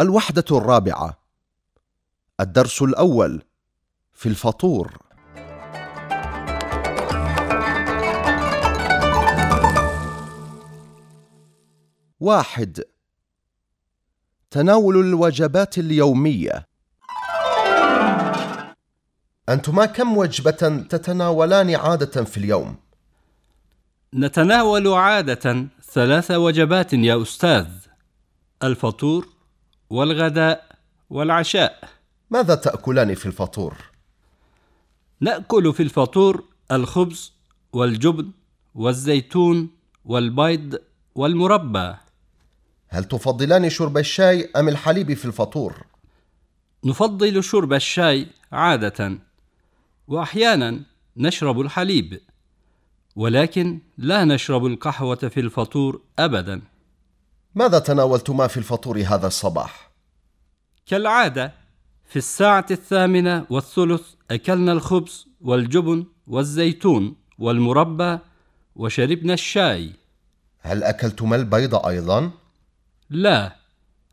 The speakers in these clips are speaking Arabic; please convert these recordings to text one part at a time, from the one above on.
الوحدة الرابعة الدرس الأول في الفطور. واحد تناول الوجبات اليومية. أنتما كم وجبة تتناولان عادة في اليوم؟ نتناول عادة ثلاث وجبات يا أستاذ. الفطور والغداء والعشاء ماذا تأكلان في الفطور؟ نأكل في الفطور الخبز والجبن والزيتون والبيض والمربى هل تفضلان شرب الشاي أم الحليب في الفطور؟ نفضل شرب الشاي عادة وأحيانا نشرب الحليب ولكن لا نشرب القهوة في الفطور ابدا ماذا تناولتما في الفطور هذا الصباح؟ كالعادة في الساعة الثامنة والثلث أكلنا الخبز والجبن والزيتون والمربى وشربنا الشاي هل أكلتما البيض أيضا؟ لا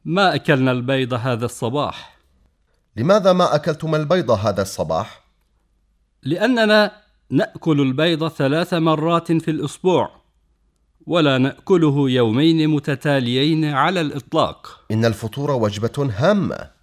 ما أكلنا البيض هذا الصباح لماذا ما أكلتما البيض هذا الصباح؟ لأننا نأكل البيض ثلاث مرات في الأسبوع ولا نأكله يومين متتاليين على الإطلاق. إن الفطور وجبة هامة.